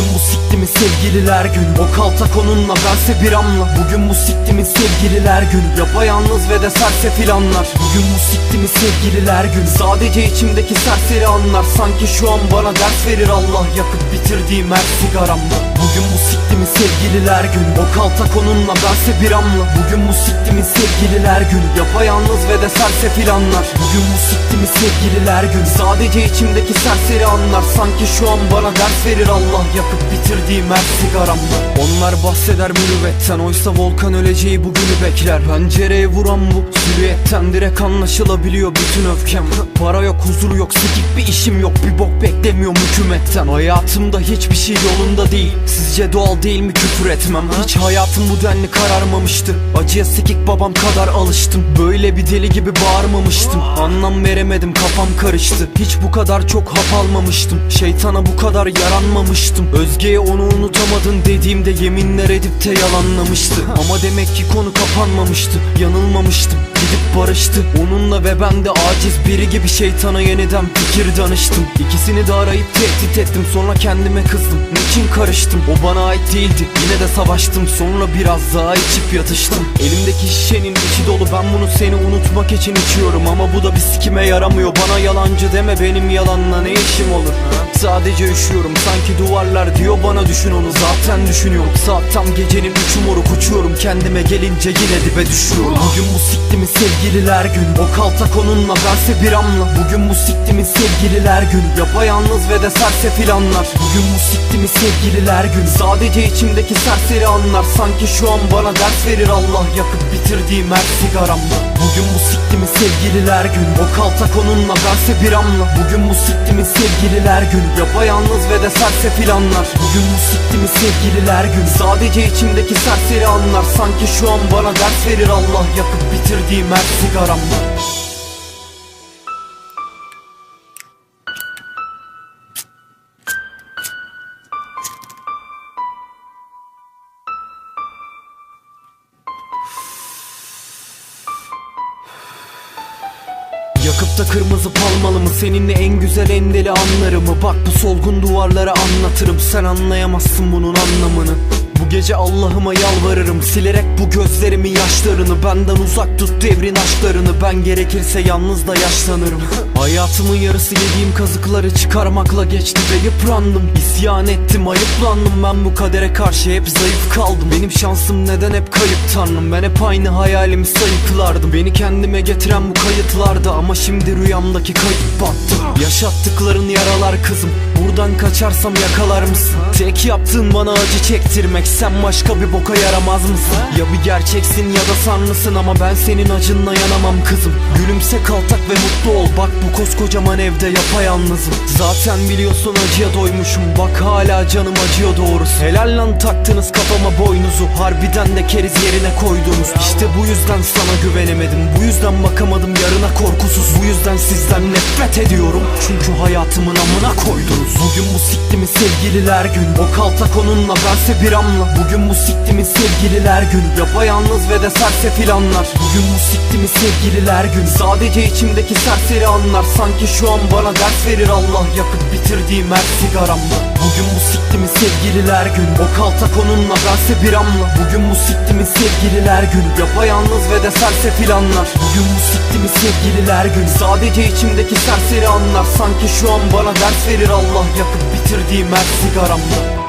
Bugün bu siktimin sevgililer günü. O kaltak onunla bense bir anla. Bugün bu siktimin sevgililer günü. Yapayalnız ve de sersefil anlar Bugün bu siktimin sevgililer günü. Sadece içimdeki serseri anlar. Sanki şu an bana ders verir Allah. Yakıp bitirdiğim her sigaramda Bugün bu siktimin sevgililer günü. O kaltak onunla bense bir anla. Bugün bu siktimin sevgililer günü Yapayalnız ve de sersefil anlar. Bugün bu siktimin sevgililer günü? Sadece içimdeki serseri anlar. Sanki şu an bana ders verir Allah Yakıp bitirdiğim her sigaramda Onlar bahseder mürüvvetten Oysa volkan öleceği bugünü bekler. Pencereye vuran bu silüetten Direkt anlaşılabiliyor bütün öfkem. Para yok huzur yok sikik bir işim yok. Bir bok beklemiyorum hükümetten. Hayatımda hiçbir şey yolunda değil. Sizce doğal değil mi küfür etmem? Hiç hayatım bu denli kararmamıştı. Acıya sikik babam kadar alıştım. Böyle bir deli gibi bağırmamıştım. Anlam veremedim kafam karıştı. Hiç bu kadar çok hap almamıştım. Şeytana bu kadar yaranmamıştım. Özge'ye onu unutamadın dediğimde yeminler edip de yalanlamıştı. Ama demek ki konu kapanmamıştı Yanılmamıştım. Gidip barıştı. Onunla ve ben de aciz biri gibi şeytana yeniden fikir danıştım. İkisini de arayıp tehdit ettim. Sonra kendime kızdım. Niçin karıştım? O bana ait değildi. Yine de savaştım. Sonra biraz daha içip yatıştım. Elimdeki şişenin içi dolu ben bunu seni unutmak için içiyorum. Ama bu da bir sikime yaramıyor. Bana yalancı deme benim yalanla ne işim olur? Sadece üşüyorum sanki duvarlar diyor bana düşün onu. Zaten düşünüyorum saat tam gecenin üçü moruk uçuyorum. Kendime gelince yine dibe düşüyorum. Bugün bu siktimin sevgililer günü? O kaltak onunla bense bir anla. Bugün bu siktimin sevgililer günü? Yapayalnız ve de sersefil anlar Bugün bu siktimin sevgililer günü? Sadece içimdeki serseri anlar. Sanki şu an bana ders verir Allah Yakıp bitirdiğim her sigaramda Bugün bu siktimin sevgililer günü O kaltak onunla bense bir anla Bugün bu siktimin sevgililer günü Yapayalnız ve de sersefil anlar Bugün bu siktimin sevgililer günü Sadece içimdeki serseri anlar. Sanki şu an bana ders verir Allah. Yakıp bitirdiğim her sigaramda Yakıp da kırmızı palmalı mı? Seninle en güzel en deli anlarımı Bak bu solgun duvarlara anlatırım. Sen anlayamazsın bunun anlamını bu gece Allah'ıma yalvarırım. Silerek bu gözlerimin yaşlarını. Benden uzak tut devrin aşklarını. Ben gerekirse yalnız da yaşlanırım. Hayatımın yarısı yediğim kazıkları çıkarmakla geçti ve yıprandım. İsyan ettim ayıplandım. Ben bu kadere karşı hep zayıf kaldım. Benim şansım neden hep kayıp tanrım? Ben hep aynı hayalimi sayıklardım. Beni kendime getiren bu kayıtlardı. Ama şimdi rüyamdaki kayıp battı Yaşattıkların yaralar kızım. Buradan kaçarsam yakalar mısın? Tek yaptığın bana acı çektirmek. Sen başka bir boka yaramaz mısın? Ya bir gerçeksin ya da sanlısın Ama ben senin acınla yanamam kızım. Gülümse kaltak ve mutlu ol. Bak bu koskocaman evde yapayalnızım. Zaten biliyorsun acıya doymuşum. Bak hala canım acıyor doğrusu. Helal lan taktınız kafama boynuzu. Harbiden de keriz yerine koydunuz. İşte bu yüzden sana güvenemedim. Bu yüzden bakamadım yarına korkusuz. Bu yüzden sizden nefret ediyorum Çünkü hayatımın amına koydunuz Bugün bu siktimin sevgililer günü. O kaltak onunla bense bir anla. Bugün bu siktimin sevgililer günü Yapayalnız ve de sersefil anlar. Bugün bu siktimin sevgililer günü? Sadece içimdeki serseri anlar. Sanki şu an bana ders verir Allah Yakıp bitirdiğim her sigaramda Bugün bu siktimin sevgililer günü? O kaltak onunla bense bir anla. Bugün bu siktimin sevgililer günü? Yapayalnız ve de sersefil anlar. Bugün bu siktimin sevgililer günü? Sadece içimdeki serseri anlar. Sanki şu an bana ders verir Allah Yakıp bitirdiğim her sigaramda